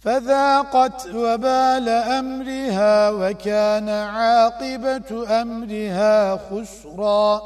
فذاقت وبال أمرها وكان عاقبة أمرها خسرا